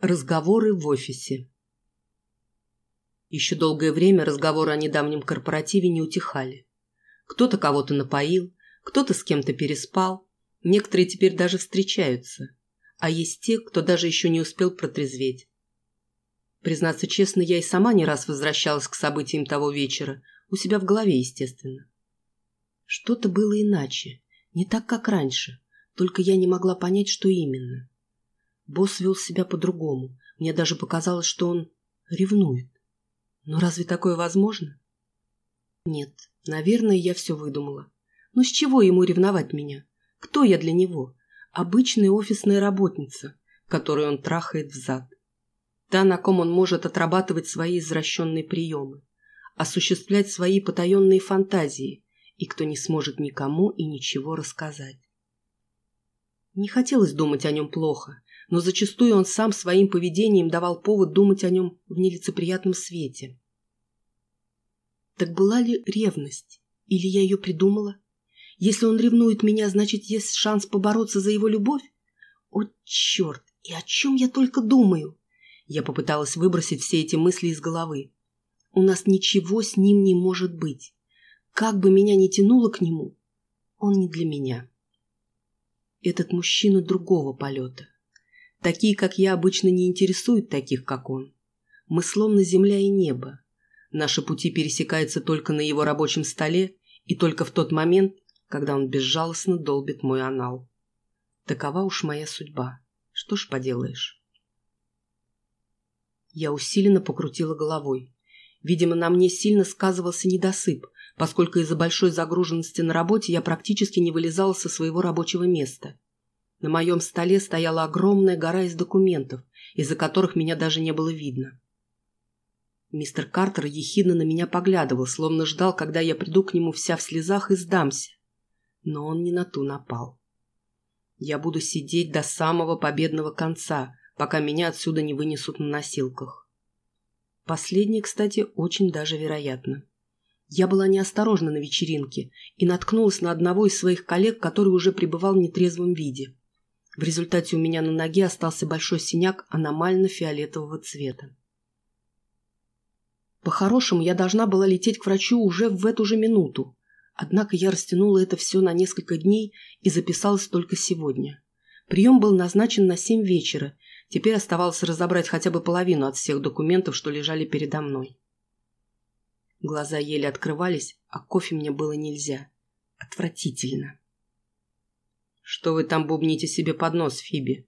Разговоры в офисе. Еще долгое время разговоры о недавнем корпоративе не утихали. Кто-то кого-то напоил, кто-то с кем-то переспал, некоторые теперь даже встречаются, а есть те, кто даже еще не успел протрезветь. Признаться честно, я и сама не раз возвращалась к событиям того вечера, у себя в голове, естественно. Что-то было иначе, не так, как раньше, только я не могла понять, что именно. Босс вел себя по-другому. Мне даже показалось, что он ревнует. Но разве такое возможно? Нет, наверное, я все выдумала. Но с чего ему ревновать меня? Кто я для него? Обычная офисная работница, которую он трахает в зад. Та, на ком он может отрабатывать свои извращенные приемы, осуществлять свои потаенные фантазии, и кто не сможет никому и ничего рассказать. Не хотелось думать о нем плохо, но зачастую он сам своим поведением давал повод думать о нем в нелицеприятном свете. Так была ли ревность? Или я ее придумала? Если он ревнует меня, значит, есть шанс побороться за его любовь? О, черт! И о чем я только думаю? Я попыталась выбросить все эти мысли из головы. У нас ничего с ним не может быть. Как бы меня ни тянуло к нему, он не для меня. Этот мужчина другого полета. Такие, как я, обычно не интересуют таких, как он. Мы словно земля и небо. Наши пути пересекаются только на его рабочем столе и только в тот момент, когда он безжалостно долбит мой анал. Такова уж моя судьба. Что ж поделаешь? Я усиленно покрутила головой. Видимо, на мне сильно сказывался недосып, поскольку из-за большой загруженности на работе я практически не вылезала со своего рабочего места. На моем столе стояла огромная гора из документов, из-за которых меня даже не было видно. Мистер Картер ехидно на меня поглядывал, словно ждал, когда я приду к нему вся в слезах и сдамся. Но он не на ту напал. Я буду сидеть до самого победного конца, пока меня отсюда не вынесут на носилках. Последнее, кстати, очень даже вероятно. Я была неосторожна на вечеринке и наткнулась на одного из своих коллег, который уже пребывал в нетрезвом виде. В результате у меня на ноге остался большой синяк аномально-фиолетового цвета. По-хорошему, я должна была лететь к врачу уже в эту же минуту. Однако я растянула это все на несколько дней и записалась только сегодня. Прием был назначен на семь вечера. Теперь оставалось разобрать хотя бы половину от всех документов, что лежали передо мной. Глаза еле открывались, а кофе мне было нельзя. Отвратительно. «Что вы там бубните себе под нос, Фиби?»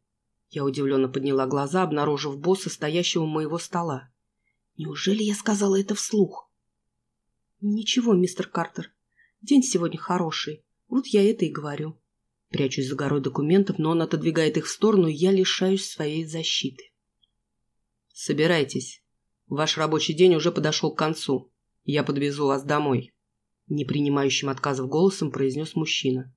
Я удивленно подняла глаза, обнаружив босса, стоящего у моего стола. «Неужели я сказала это вслух?» «Ничего, мистер Картер. День сегодня хороший. Вот я это и говорю». Прячусь за горой документов, но он отодвигает их в сторону, и я лишаюсь своей защиты. «Собирайтесь. Ваш рабочий день уже подошел к концу. Я подвезу вас домой», — непринимающим отказов голосом произнес мужчина.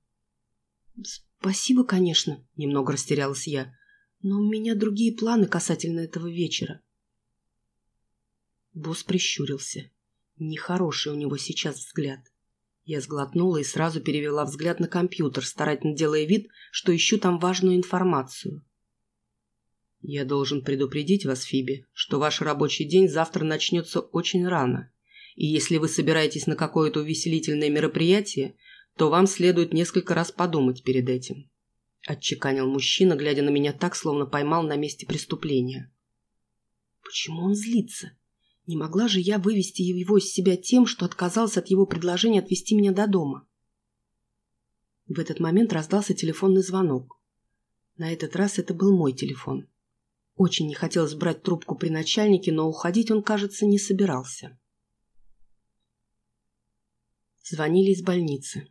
«Спасибо, конечно», — немного растерялась я. «Но у меня другие планы касательно этого вечера». Босс прищурился. Нехороший у него сейчас взгляд. Я сглотнула и сразу перевела взгляд на компьютер, старательно делая вид, что ищу там важную информацию. «Я должен предупредить вас, Фиби, что ваш рабочий день завтра начнется очень рано, и если вы собираетесь на какое-то увеселительное мероприятие, то вам следует несколько раз подумать перед этим», — отчеканил мужчина, глядя на меня так, словно поймал на месте преступления. «Почему он злится? Не могла же я вывести его из себя тем, что отказался от его предложения отвезти меня до дома?» В этот момент раздался телефонный звонок. На этот раз это был мой телефон. Очень не хотелось брать трубку при начальнике, но уходить он, кажется, не собирался. Звонили из больницы.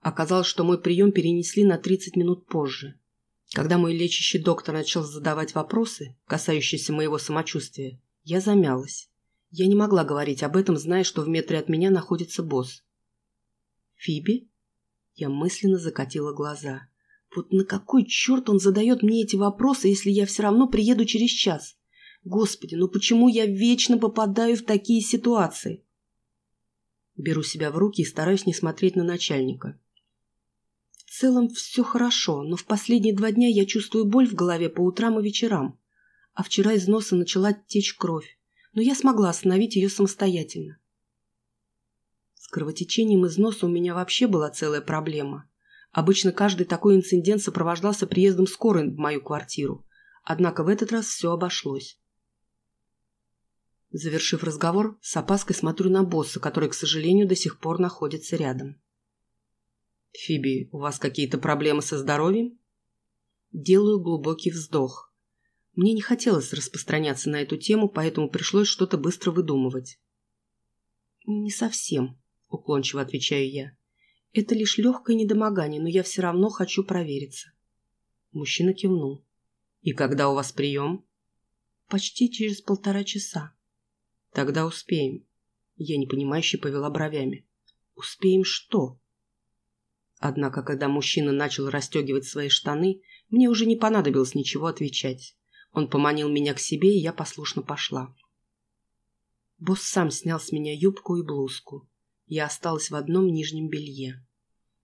Оказалось, что мой прием перенесли на 30 минут позже. Когда мой лечащий доктор начал задавать вопросы, касающиеся моего самочувствия, я замялась. Я не могла говорить об этом, зная, что в метре от меня находится босс. «Фиби?» Я мысленно закатила глаза. «Вот на какой черт он задает мне эти вопросы, если я все равно приеду через час? Господи, ну почему я вечно попадаю в такие ситуации?» Беру себя в руки и стараюсь не смотреть на начальника. Целом все хорошо, но в последние два дня я чувствую боль в голове по утрам и вечерам. а вчера из носа начала течь кровь, но я смогла остановить ее самостоятельно. С кровотечением из носа у меня вообще была целая проблема. Обычно каждый такой инцидент сопровождался приездом скорой в мою квартиру. Однако в этот раз все обошлось. Завершив разговор, с опаской смотрю на босса, который, к сожалению, до сих пор находится рядом. «Фиби, у вас какие-то проблемы со здоровьем?» Делаю глубокий вздох. Мне не хотелось распространяться на эту тему, поэтому пришлось что-то быстро выдумывать. «Не совсем», — уклончиво отвечаю я. «Это лишь легкое недомогание, но я все равно хочу провериться». Мужчина кивнул. «И когда у вас прием?» «Почти через полтора часа». «Тогда успеем». Я непонимающе повела бровями. «Успеем что?» Однако, когда мужчина начал расстегивать свои штаны, мне уже не понадобилось ничего отвечать. Он поманил меня к себе, и я послушно пошла. Босс сам снял с меня юбку и блузку. Я осталась в одном нижнем белье.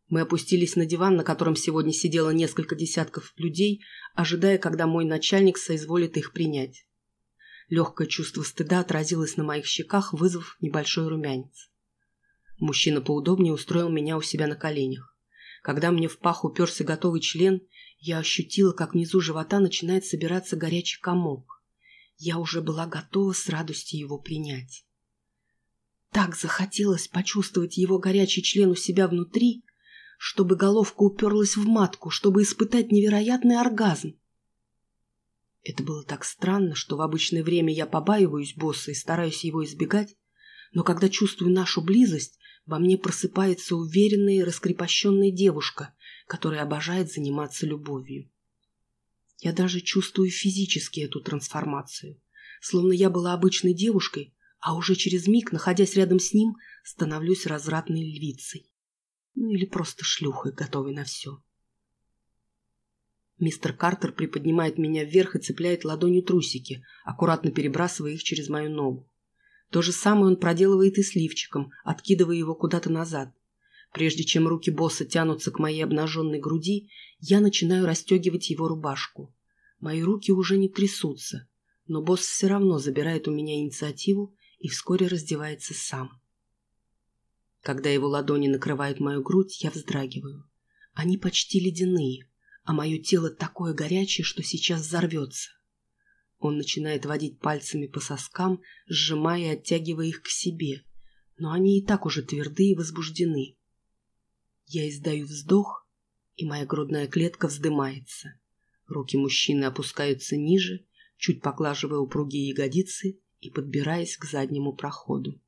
Мы опустились на диван, на котором сегодня сидело несколько десятков людей, ожидая, когда мой начальник соизволит их принять. Легкое чувство стыда отразилось на моих щеках, вызвав небольшой румянец. Мужчина поудобнее устроил меня у себя на коленях. Когда мне в пах уперся готовый член, я ощутила, как внизу живота начинает собираться горячий комок. Я уже была готова с радостью его принять. Так захотелось почувствовать его горячий член у себя внутри, чтобы головка уперлась в матку, чтобы испытать невероятный оргазм. Это было так странно, что в обычное время я побаиваюсь босса и стараюсь его избегать, но когда чувствую нашу близость, во мне просыпается уверенная и раскрепощенная девушка, которая обожает заниматься любовью. Я даже чувствую физически эту трансформацию, словно я была обычной девушкой, а уже через миг, находясь рядом с ним, становлюсь развратной львицей. Ну или просто шлюхой, готовой на все. Мистер Картер приподнимает меня вверх и цепляет ладонью трусики, аккуратно перебрасывая их через мою ногу. То же самое он проделывает и с лифчиком, откидывая его куда-то назад. Прежде чем руки босса тянутся к моей обнаженной груди, я начинаю расстегивать его рубашку. Мои руки уже не трясутся, но босс все равно забирает у меня инициативу и вскоре раздевается сам. Когда его ладони накрывают мою грудь, я вздрагиваю. Они почти ледяные, а мое тело такое горячее, что сейчас взорвется. Он начинает водить пальцами по соскам, сжимая и оттягивая их к себе, но они и так уже тверды и возбуждены. Я издаю вздох, и моя грудная клетка вздымается. Руки мужчины опускаются ниже, чуть поглаживая упругие ягодицы и подбираясь к заднему проходу.